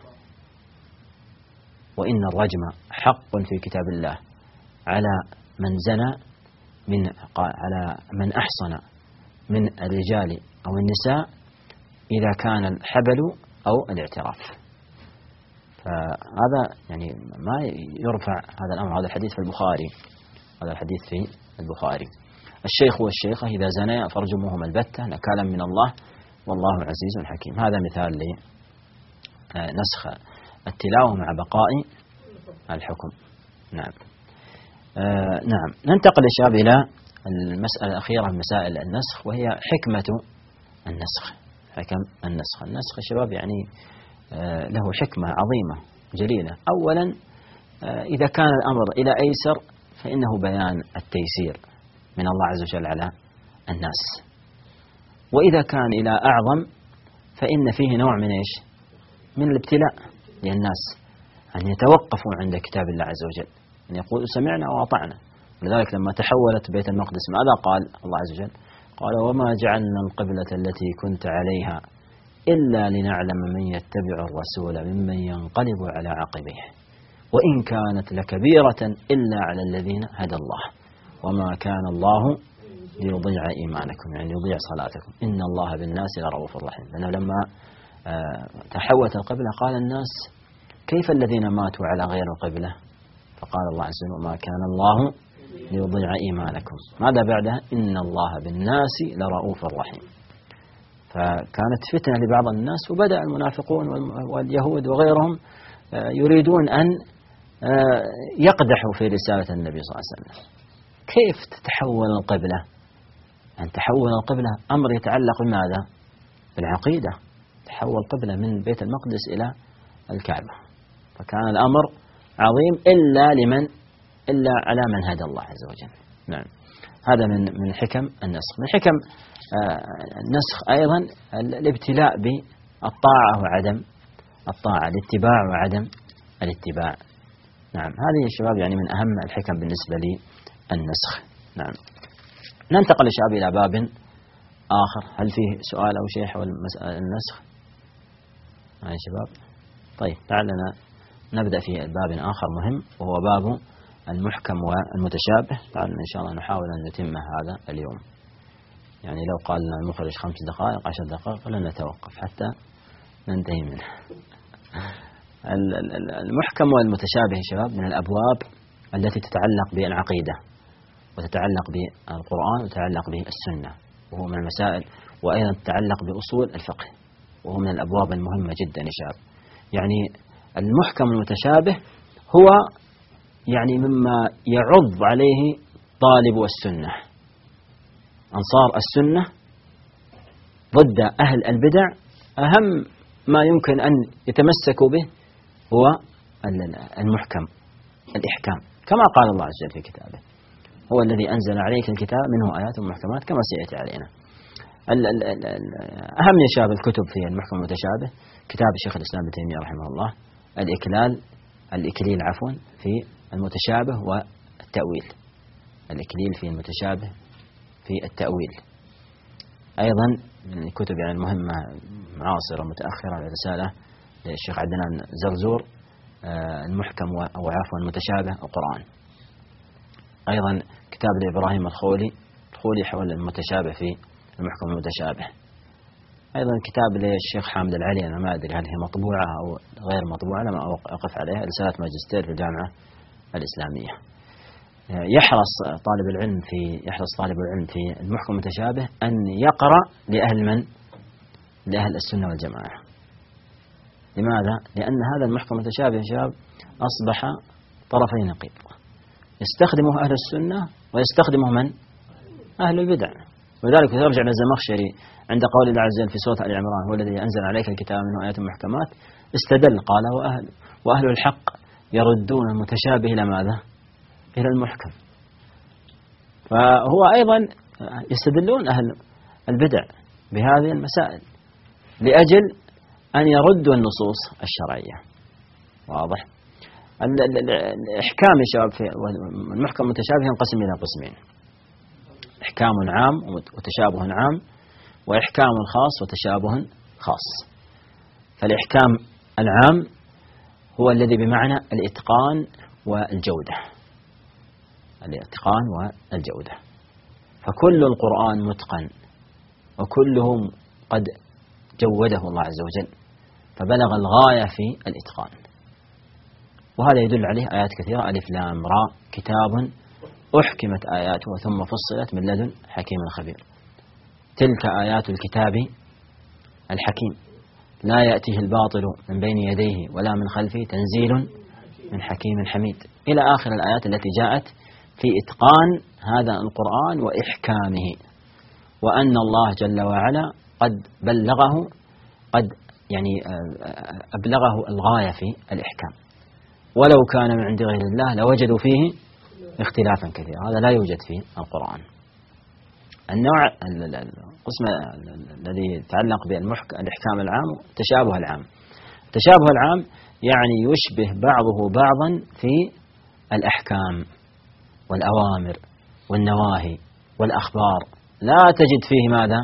وإن الرجم حق في كتاب الله على من زنى من على من أحصن من الرجال أو النساء إذا كان الحبل أو الاعتراف. فهذا يعني ما يرفع هذا الأمر. هذا الحديث في البخاري. هذا الحديث في البخاري. الشيخ والشيخة إذا زنيا فارجموهما البتة نكالا من الله. والله عزيز حكيم هذا مثال لنسخ التلاوة مع بقاء الحكم. نعم. آه نعم. ننتقل الشباب إلى المسألة الأخيرة من مسائل النسخ وهي حكمة النسخ. حكم النسخ. النسخ الشباب يعني آه، له حكمة عظيمة جليلة. أولا آه، إذا كان الأمر إلى أيسر فإنه بيان التيسير من الله عز وجل على الناس. وإذا كان إلى أعظم فإن فيه نوع من إيش؟ من الابتلاء للناس أن يتوقفوا عند كتاب الله عز وجل أن يقولوا سمعنا وأطعنا. ولذلك لما تحولت بيت المقدس ماذا قال الله عز وجل؟ قال وما جعلنا القبلة التي كنت عليها إلا لنعلم من يتبع الرسول ممن ينقلب على عقبه. وإن كانت لكبيرة إلا على الذين هدى الله. وما كان الله ليضيع إيمانكم يعني يضيع صلاتكم. إن الله بالناس لرؤوف رحيم. لأنه لما آه، تحولت القبلة قال الناس كيف الذين ماتوا على غير القبلة؟ فقال الله عز وجل وما كان الله ليضيع إيمانكم. ماذا بعدها؟ إن الله بالناس لرؤوف رحيم. فكانت فتنة لبعض الناس وبدأ المنافقون واليهود وغيرهم آه، يريدون أن آه، يقدحوا في رسالة النبي صلى الله عليه وسلم. كيف تتحول القبلة؟ أن تحول القبلة أمر يتعلق بماذا؟ بالعقيدة. تحول القبلة من بيت المقدس إلى الكعبة. فكان الأمر عظيم إلا لمن إلا على من هدى الله عز وجل. نعم. هذا من من حكم النسخ. من حكم آه، النسخ أيضا الابتلاء بالطاعة وعدم الطاعة الاتباع وعدم الاتباع. نعم. هذه يا شباب يعني من أهم الحكم بالنسبة للنسخ نعم. ننتقل يا شباب إلى باب آخر. هل فيه سؤال أو شيء حول النسخ؟ يا شباب. طيب لعلنا نبدأ في باب آخر مهم وهو باب المحكم والمتشابه. لعلنا إن شاء الله نحاول أن نتم هذا اليوم. يعني لو قال لنا المخرج خمس دقائق عشر دقائق فلن نتوقف حتى ننتهي منه. المحكم والمتشابه يا شباب من الأبواب التي تتعلق بالعقيدة وتتعلق بالقرآن وتتعلق بالسنة وهو من المسائل وأيضا تتعلق بأصول الفقه وهو من الأبواب المهمة جدا يا شباب. يعني المحكم المتشابه هو يعني مما يعض عليه طالب السنة. أنصار السنة ضد أهل البدع أهم ما يمكن أن يتمسكوا به هو المحكم الإحكام. كما قال الله عز وجل في كتابه هو الذي أنزل عليك الكتاب منه آيات محكمات كما سيأتي علينا. أهم يا شباب الكتب في المحكم المتشابه كتاب الشيخ الإسلام ابن تيمية رحمه الله الإكلال الإكليل عفوا في المتشابه والتأويل. الإكليل في المتشابه في التأويل. أيضا من الكتب يعني المهمة معاصرة متأخرة رسالة للشيخ عدنان زرزور آه، المحكم أو عفوا المتشابه القرآن. أيضا كتاب لإبراهيم الخولي الخولي حول المتشابه في المحكم المتشابه. أيضا كتاب للشيخ حامد العلي أنا ما أدري هل هي مطبوعة أو غير مطبوعة لما أقف عليها. رسالة ماجستير في الجامعة الإسلامية يحرص طالب العلم في يحرص طالب العلم في المحكم المتشابه أن يقرأ لأهل من؟ لأهل السنة والجماعة لماذا؟ لأن هذا المحكم المتشابه يا شباب أصبح طرفي نقيض يستخدمه أهل السنة ويستخدمه من؟ أهل البدع ولذلك إلى الزمخشري عند قول الله عز وجل في سورة آل عمران هو الذي أنزل عليك الكتاب منه آيات محكمات استدل قال وأهل وأهل الحق يردون المتشابه إلى ماذا؟ إلى المحكم. فهو أيضا يستدلون أهل البدع بهذه المسائل لأجل أن يردوا النصوص الشرعية. واضح؟ الإحكام يا شباب في المحكم المتشابه ينقسم إلى قسمين. إحكام عام وتشابه عام وإحكام خاص وتشابه خاص. فالإحكام العام هو الذي بمعنى الإتقان والجودة. الإتقان والجودة. فكل القرآن متقن وكله قد جوده الله عز وجل فبلغ الغاية في الإتقان. وهذا يدل عليه آيات كثيرة. ألف لام راء. كتاب أحكمت آياته ثم فصلت من لدن حكيم خبير. تلك آيات الكتاب الحكيم. لا يأتيه الباطل من بين يديه ولا من خلفه تنزيل من حكيم حميد. إلى آخر الآيات التي جاءت في إتقان هذا القرآن وإحكامه. وأن الله جل وعلا قد بلغه قد يعني آه، آه، أبلغه الغاية في الإحكام. ولو كان من عند غير الله لوجدوا فيه اختلافا كثيرا. هذا لا يوجد في القرآن. النوع القسم الذي يتعلق بالإحكام العام تشابه العام. تشابه العام يعني يشبه بعضه بعضا في الأحكام والأوامر والنواهي والأخبار. لا تجد فيه ماذا؟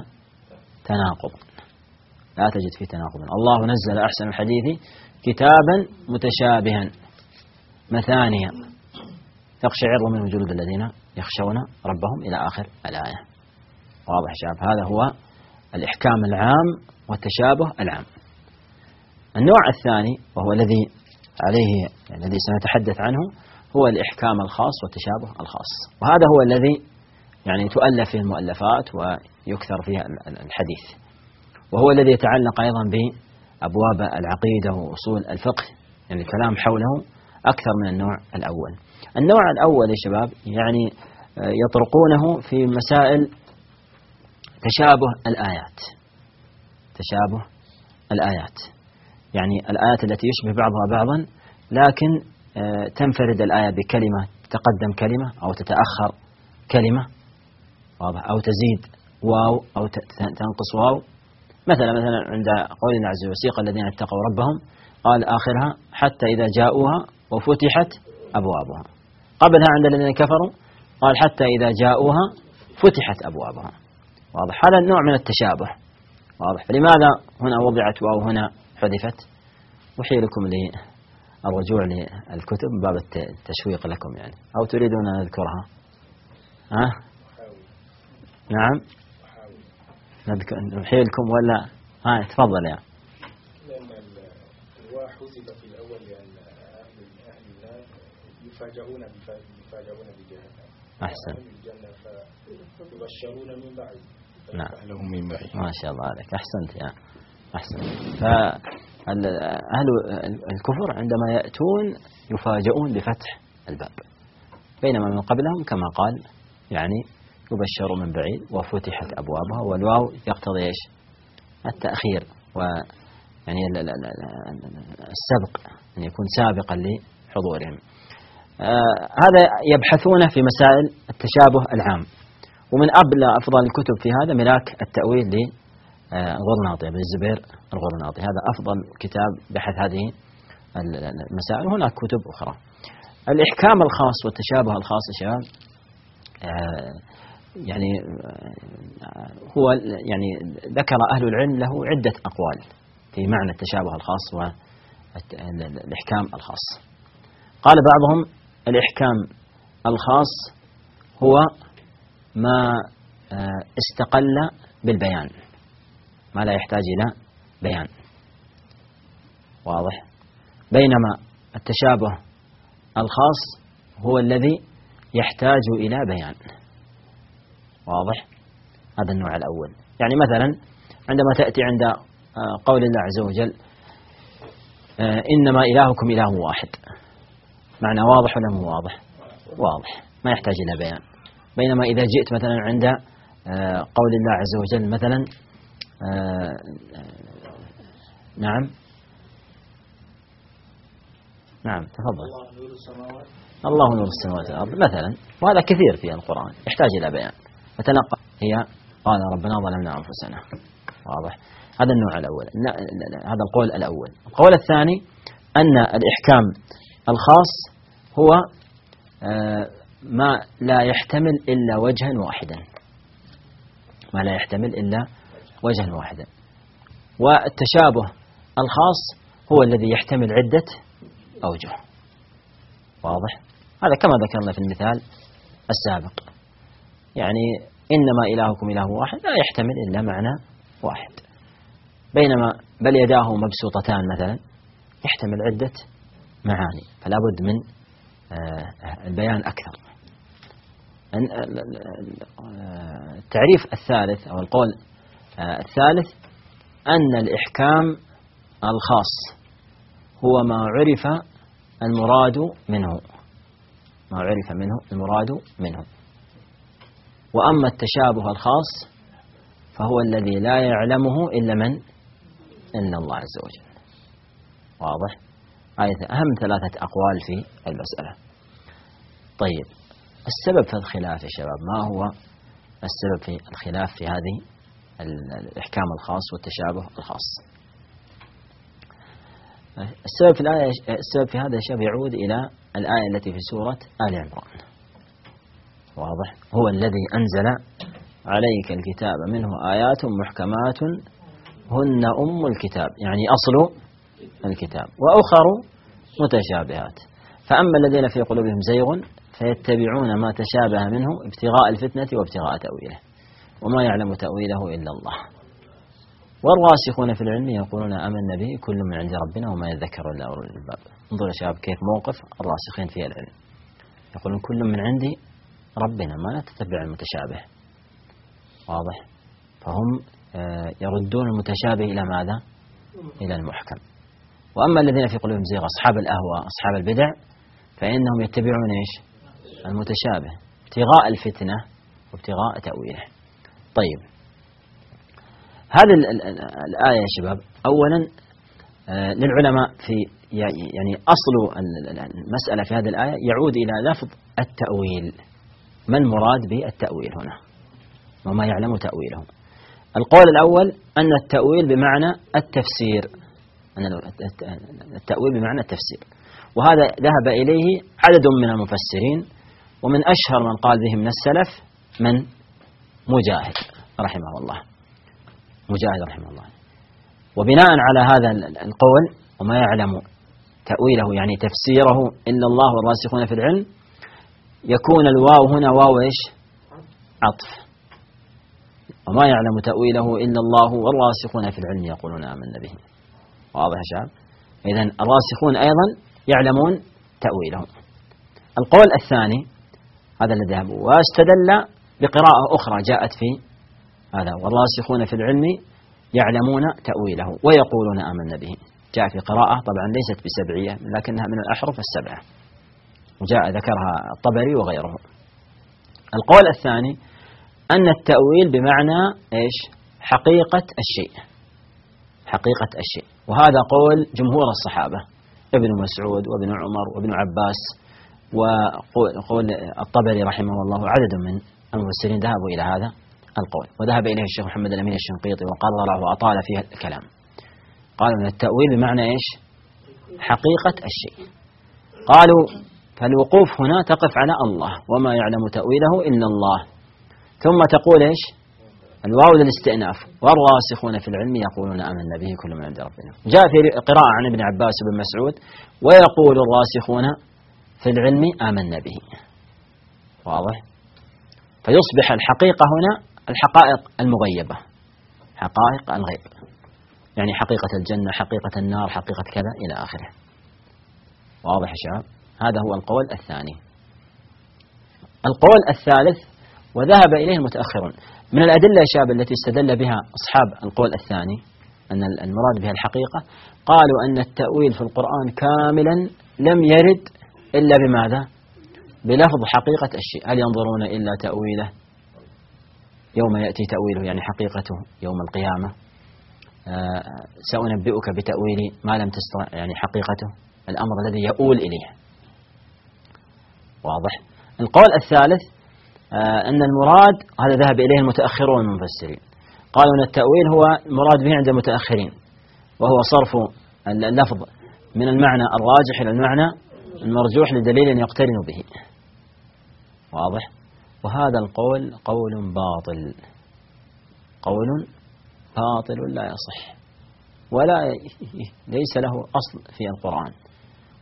تناقض. لا تجد فيه تناقض. الله نزل أحسن الحديث كتابا متشابها مثانية. تقشعر من جلود الذين يخشون ربهم إلى آخر الآية. واضح شباب. هذا هو الإحكام العام والتشابه العام. النوع الثاني وهو الذي عليه الذي سنتحدث عنه هو الإحكام الخاص والتشابه الخاص. وهذا هو الذي يعني تؤلف فيه المؤلفات ويكثر فيه الحديث. وهو الذي يتعلق أيضا بأبواب العقيدة وأصول الفقه يعني الكلام حوله أكثر من النوع الأول. النوع الأول يا شباب يعني آه، يطرقونه في مسائل تشابه الآيات. تشابه الآيات. يعني الآيات التي يشبه بعضها بعضا لكن آه، تنفرد الآية بكلمة تتقدم كلمة أو تتأخر كلمة واضح؟ أو تزيد واو أو تنقص واو. مثلا مثلا عند قول الله عز وجل الذين اتقوا ربهم قال آخرها حتى إذا جاءوها وفتحت أبوابها. قبلها عند الذين كفروا قال حتى إذا جاءوها فتحت أبوابها. واضح. هذا النوع من التشابه. واضح. فلماذا هنا وضعت واو هنا حذفت؟ أحيلكم للرجوع للكتب من باب التشويق لكم يعني. أو تريدون أن نذكرها ها؟ نعم. نحيلكم ولا؟ ها تفضل يا. الواء حذف في الأول لأن أهل أهل النار يفاجئون يفاجئون بجهنم. أحسن. الجنة فيبشرون من بعد. نعم. لهم من بعيد. ما شاء الله عليك. أحسنت يا أحسن فأهل الكفر عندما يأتون يفاجؤون بفتح الباب. بينما من قبلهم كما قال يعني يبشر من بعيد وفتحت أبوابها والواو يقتضي إيش؟ التأخير و يعني السبق أن يكون سابقا لحضورهم. آه هذا يبحثون في مسائل التشابه العام. ومن أبلى أفضل الكتب في هذا ملاك التأويل للغرناطي بن الزبير الغرناطي هذا أفضل كتاب بحث هذه المسائل. وهناك كتب أخرى. الإحكام الخاص والتشابه الخاص يا شباب آه، يعني آه، هو يعني ذكر أهل العلم له عدة أقوال في معنى التشابه الخاص والإحكام الخاص. قال بعضهم الإحكام الخاص هو ما آه، استقل بالبيان. ما لا يحتاج إلى بيان. واضح؟ بينما التشابه الخاص هو الذي يحتاج إلى بيان. واضح؟ هذا النوع الأول. يعني مثلا عندما تأتي عند آه، قول الله عز وجل آه، إنما إلهكم إله واحد. معنى واضح ولا مو واضح؟ واضح. ما يحتاج إلى بيان. بينما إذا جئت مثلا عند آه، قول الله عز وجل مثلا نعم. نعم تفضل. الله نور السماوات. والأرض مثلا. وهذا كثير في القرآن يحتاج إلى بيان. فتلقى هي قال ربنا ظلمنا أنفسنا. واضح. هذا النوع الأول. هذا القول الأول. القول الثاني أن الإحكام الخاص هو آه، ما لا يحتمل إلا وجها واحدا. ما لا يحتمل إلا وجها واحدا. والتشابه الخاص هو الذي يحتمل عدة أوجه. واضح؟ هذا كما ذكرنا في المثال السابق. يعني إنما إلهكم إله واحد لا يحتمل إلا معنى واحد. بينما بل يداه مبسوطتان مثلا يحتمل عدة معاني. فلا بد من آه، البيان أكثر. التعريف الثالث أو القول آه، الثالث أن الإحكام الخاص هو ما عرف المراد منه. ما عرف منه المراد منه. وأما التشابه الخاص فهو الذي لا يعلمه إلا من؟ إلا الله عز وجل. واضح؟ آية أهم ثلاثة أقوال في المسألة. طيب. السبب في الخلاف يا شباب ما هو السبب في الخلاف في هذه الإحكام الخاص والتشابه الخاص؟ السبب في الآية السبب في هذا الشباب يعود إلى الآية التي في سورة آل عمران. واضح؟ هو الذي أنزل عليك الكتاب منه آيات محكمات هن أم الكتاب يعني أصل الكتاب وأخر متشابهات. فأما الذين في قلوبهم زيغ فيتبعون ما تشابه منه ابتغاء الفتنة وابتغاء تأويله وما يعلم تأويله إلا الله. والراسخون في العلم يقولون آمنا به كل من عند ربنا وما يذكر إلا أولو الألباب. انظروا يا شباب كيف موقف الراسخين في العلم. يقولون كل من عندي ربنا ما نتتبع المتشابه. واضح؟ فهم آه، يردون المتشابه إلى ماذا؟ إلى المحكم. وأما الذين في قلوبهم زيغ أصحاب الأهواء أصحاب البدع فإنهم يتبعون إيش؟ المتشابه ابتغاء الفتنة وابتغاء تأويله. طيب. هذه الآية يا شباب. أولا آه، للعلماء في يعني أصل المسألة في هذه الآية يعود إلى لفظ التأويل. ما المراد بالتأويل هنا؟ وما يعلم تأويله. القول الأول أن التأويل بمعنى التفسير. أن التأويل بمعنى التفسير. وهذا ذهب إليه عدد من المفسرين ومن أشهر من قال به من السلف من؟ مجاهد رحمه الله. مجاهد رحمه الله. وبناء على هذا القول وما يعلم تأويله يعني تفسيره إلا الله والراسخون في العلم يكون الواو هنا واو إيش؟ عطف. وما يعلم تأويله إلا الله والراسخون في العلم يقولون آمنا به. واضح يا شباب؟ إذا الراسخون أيضا يعلمون تأويله القول الثاني هذا الذي ذهب واستدل بقراءة أخرى جاءت في هذا والراسخون في العلم يعلمون تأويله ويقولون آمنا به. جاء في قراءة طبعا ليست بسبعية لكنها من الأحرف السبعة. وجاء ذكرها الطبري وغيره. القول الثاني أن التأويل بمعنى إيش؟ حقيقة الشيء. حقيقة الشيء. وهذا قول جمهور الصحابة. ابن مسعود وابن عمر وابن عباس وقول الطبري رحمه الله عدد من المفسرين ذهبوا إلى هذا القول. وذهب إليه الشيخ محمد الأمين الشنقيطي وقرر وأطال فيه الكلام. قالوا أن التأويل بمعنى إيش؟ حقيقة الشيء. قالوا فالوقوف هنا تقف على الله وما يعلم تأويله إلا الله. ثم تقول إيش؟ الواو للاستئناف. والراسخون في العلم يقولون آمنا به كل من عند ربنا. جاء في قراءة عن ابن عباس وابن مسعود ويقول الراسخون في العلم آمنا به. واضح؟ فيصبح الحقيقة هنا الحقائق المغيبة. حقائق الغيب. يعني حقيقة الجنة حقيقة النار حقيقة كذا إلى آخره. واضح يا شباب؟ هذا هو القول الثاني. القول الثالث وذهب إليه المتأخرون. من الأدلة يا شباب التي استدل بها أصحاب القول الثاني أن المراد بها الحقيقة قالوا أن التأويل في القرآن كاملا لم يرد إلا بماذا؟ بلفظ حقيقة الشيء. هل ينظرون إلا تأويله؟ يوم يأتي تأويله يعني حقيقته يوم القيامة. آه سأنبئك بتأويل ما لم تستطع يعني حقيقته الأمر الذي يؤول إليه. واضح؟ القول الثالث أن المراد هذا ذهب إليه المتأخرون المفسرين قالوا أن التأويل هو المراد به عند المتأخرين وهو صرف اللفظ من المعنى الراجح إلى المعنى المرجوح لدليل يقترن به. واضح؟ وهذا القول قول باطل. قول باطل لا يصح ولا ليس له أصل في القرآن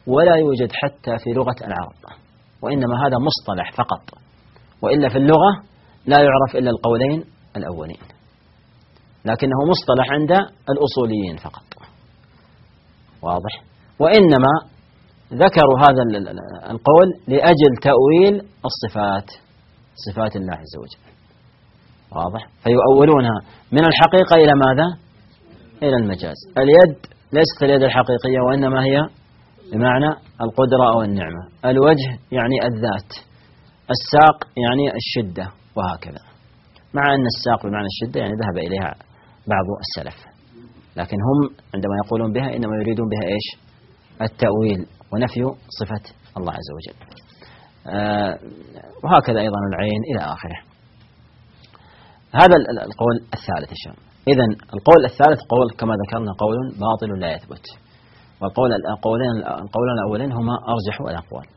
ولا يوجد حتى في لغة العرب وإنما هذا مصطلح فقط. وإلا في اللغة لا يعرف إلا القولين الأولين. لكنه مصطلح عند الأصوليين فقط. واضح؟ وإنما ذكروا هذا القول لأجل تأويل الصفات صفات الله عز وجل. واضح؟ فيؤولونها من الحقيقة إلى ماذا؟ إلى المجاز. اليد ليست اليد الحقيقية وإنما هي بمعنى القدرة أو النعمة. الوجه يعني الذات. الساق يعني الشدة وهكذا. مع أن الساق بمعنى الشدة يعني ذهب إليها بعض السلف. لكن هم عندما يقولون بها إنما يريدون بها إيش؟ التأويل ونفي صفة الله عز وجل. آه وهكذا أيضا العين إلى آخره. هذا القول الثالث الشام إذا القول الثالث قول كما ذكرنا قول باطل لا يثبت. والقول القولين القولان الأولين هما أرجح الأقوال.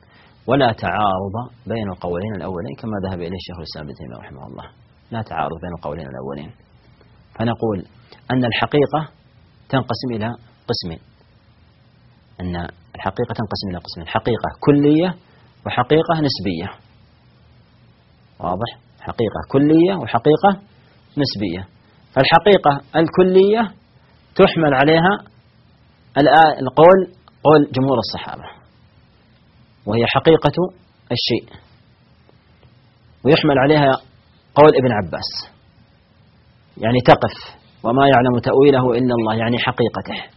ولا تعارض بين القولين الأولين كما ذهب إليه الشيخ الإسلام ابن تيمية رحمه الله. لا تعارض بين القولين الأولين. فنقول أن الحقيقة تنقسم إلى قسمين. أن الحقيقة تنقسم إلى قسمين. حقيقة كلية وحقيقة نسبية. واضح؟ حقيقة كلية وحقيقة نسبية. فالحقيقة الكلية تحمل عليها القول قول جمهور الصحابة. وهي حقيقة الشيء. ويحمل عليها قول ابن عباس. يعني تقف وما يعلم تأويله إلا الله يعني حقيقته.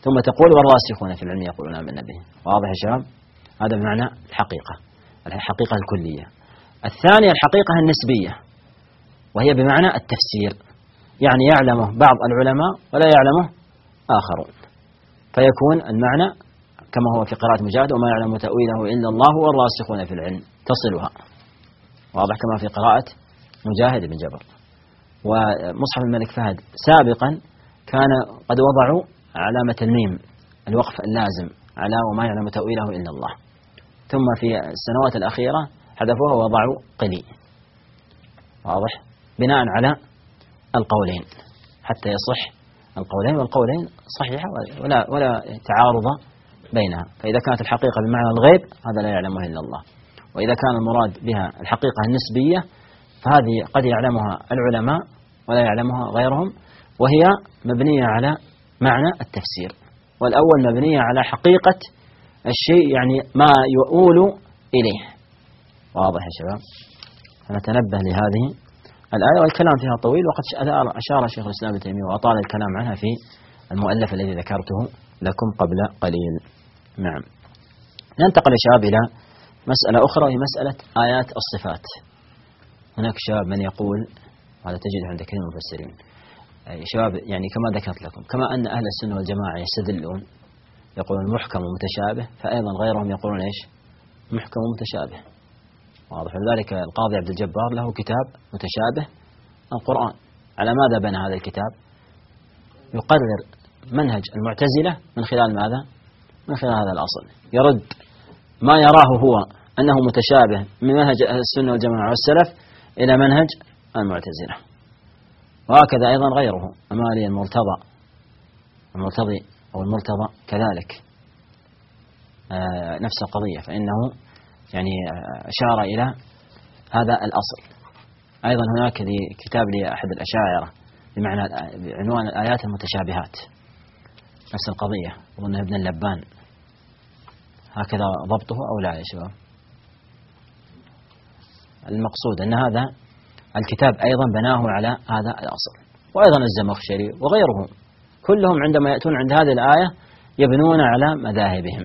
ثم تقول والراسخون في العلم يقولون آمنا به. واضح يا شباب؟ هذا بمعنى الحقيقة. الحقيقة الكلية. الثانية الحقيقة النسبية. وهي بمعنى التفسير. يعني يعلمه بعض العلماء ولا يعلمه آخرون. فيكون المعنى كما هو في قراءة مجاهد وما يعلم تأويله إلا الله والراسخون في العلم. تصلها. واضح كما في قراءة مجاهد بن جبر. ومصحف الملك فهد سابقا كان قد وضعوا علامة الميم الوقف اللازم على وما يعلم تأويله إلا الله. ثم في السنوات الأخيرة حذفوها ووضعوا قلي. واضح. بناء على القولين. حتى يصح القولين والقولين صحيحة ولا ولا تعارض بينها. فإذا كانت الحقيقة بمعنى الغيب هذا لا يعلمه إلا الله. وإذا كان المراد بها الحقيقة النسبية فهذه قد يعلمها العلماء ولا يعلمها غيرهم وهي مبنية على معنى التفسير. والأول مبنية على حقيقة الشيء يعني ما يؤول إليه. واضح يا شباب؟ فنتنبه لهذه الآية والكلام فيها طويل وقد أشار شيخ الإسلام ابن تيمية وأطال الكلام عنها في المؤلف الذي ذكرته لكم قبل قليل. نعم. ننتقل يا شباب إلى مسألة أخرى وهي مسألة آيات الصفات. هناك شباب من يقول وهذا تجده عند كثير من المفسرين شباب يعني كما ذكرت لكم كما أن أهل السنة والجماعة يستدلون يقولون محكم ومتشابه فأيضا غيرهم يقولون إيش؟ محكم ومتشابه. واضح. لذلك القاضي عبد الجبار له كتاب متشابه القرآن. على ماذا بنى هذا الكتاب؟ يقرر منهج المعتزلة من خلال ماذا؟ من خلال هذا الأصل. يرد ما يراه هو أنه متشابه من منهج أهل السنة والجماعة والسلف إلى منهج المعتزلة. وهكذا أيضا غيره أمالي المرتضى. المرتضي أو المرتضى كذلك. آه، نفس القضية فإنه يعني آه، أشار إلى هذا الأصل. أيضا هناك كتاب لأحد الأشاعرة بمعنى بعنوان الآيات المتشابهات. نفس القضية أظن ابن اللبان هكذا ضبطه أو لا يا شباب؟ المقصود أن هذا الكتاب أيضا بناه على هذا الأصل وأيضا الزمخشري وغيرهم. كلهم عندما يأتون عند هذه الآية يبنون على مذاهبهم.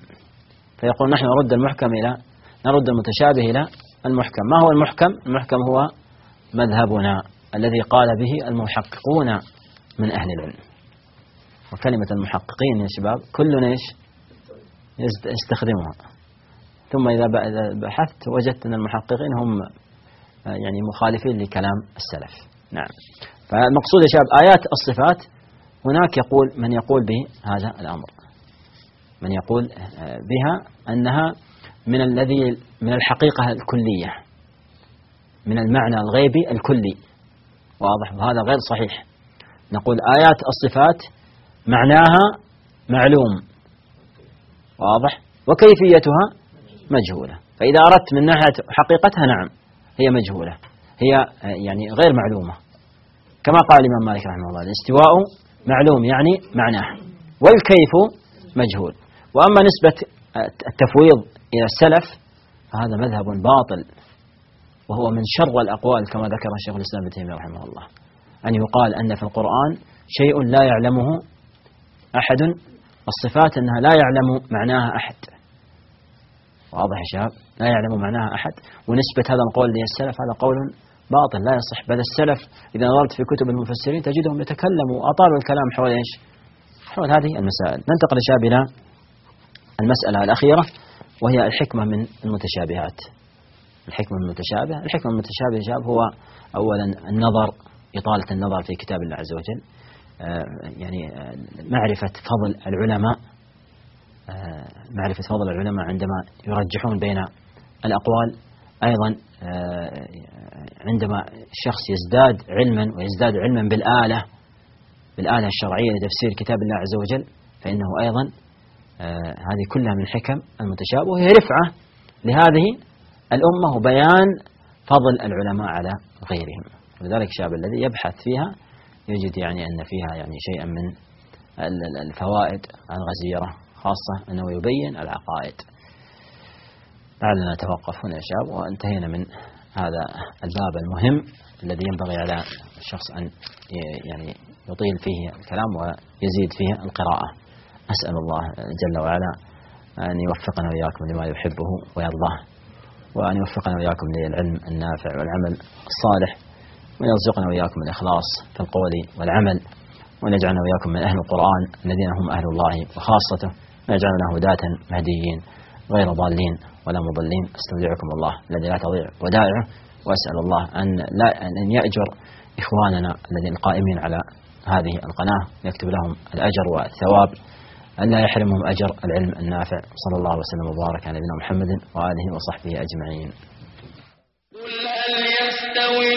فيقول نحن نرد المحكم إلى نرد المتشابه إلى المحكم. ما هو المحكم؟ المحكم هو مذهبنا الذي قال به المحققون من أهل العلم. وكلمة المحققين يا شباب كل إيش؟ يستخدمها. ثم إذا بحثت وجدت أن المحققين هم يعني مخالفين لكلام السلف. نعم. فالمقصود يا شباب آيات الصفات هناك يقول من يقول بهذا الأمر. من يقول بها أنها من الذي من الحقيقة الكلية من المعنى الغيبي الكلي. واضح؟ وهذا غير صحيح. نقول آيات الصفات معناها معلوم. واضح؟ وكيفيتها؟ مجهولة. فإذا أردت من ناحية حقيقتها نعم هي مجهولة. هي يعني غير معلومة. كما قال الإمام مالك رحمه الله الاستواء معلوم يعني معناه. والكيف مجهول. وأما نسبة التفويض إلى السلف فهذا مذهب باطل. وهو من شر الأقوال كما ذكر الشيخ الإسلام ابن تيمية رحمه الله. أن يقال أن في القرآن شيء لا يعلمه أحد الصفات أنها لا يعلم معناها أحد. واضح يا شباب؟ لا يعلم معناها أحد. ونسبة هذا القول للسلف هذا قول باطل لا يصح. بل السلف إذا نظرت في كتب المفسرين تجدهم يتكلموا وأطالوا الكلام حول إيش؟ حول هذه المسائل. ننتقل يا شباب إلى المسألة الأخيرة وهي الحكمة من المتشابهات. الحكمة من المتشابه الحكمة من المتشابه يا شباب هو أولا النظر إطالة النظر في كتاب الله عز وجل. يعني آه، معرفة فضل العلماء آه، معرفة فضل العلماء عندما يرجحون بين الأقوال أيضا عندما الشخص يزداد علما ويزداد علما بالآلة بالآلة الشرعية لتفسير كتاب الله عز وجل فإنه أيضا آه هذه كلها من حكم المتشابه وهي رفعة لهذه الأمة وبيان فضل العلماء على غيرهم. ولذلك الشاب الذي يبحث فيها يجد يعني أن فيها يعني شيئا من الفوائد الغزيرة خاصة أنه يبين العقائد. لعلنا نتوقف هنا يا شباب وانتهينا من هذا الباب المهم الذي ينبغي على الشخص أن يعني يطيل فيه الكلام ويزيد فيه القراءة. أسأل الله جل وعلا أن يوفقنا وإياكم لما يحبه ويرضاه وأن يوفقنا وإياكم للعلم النافع والعمل الصالح. وأن يرزقنا وإياكم الإخلاص في القول والعمل وأن يجعلنا وإياكم من أهل القرآن الذين هم أهل الله وخاصته وأن يجعلنا هداة مهديين غير ضالين ولا مضلين. أستودعكم الله الذي لا تضيع ودائعه وأسأل الله أن لا أن يأجر إخواننا الذين القائمين على هذه القناة يكتب لهم الأجر والثواب أن لا يحرمهم أجر العلم النافع. صلى الله وسلم وبارك على نبينا محمد وآله وصحبه أجمعين. قل هل يستوي